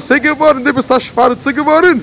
Russe geworden, du bist der Schwarze geworden.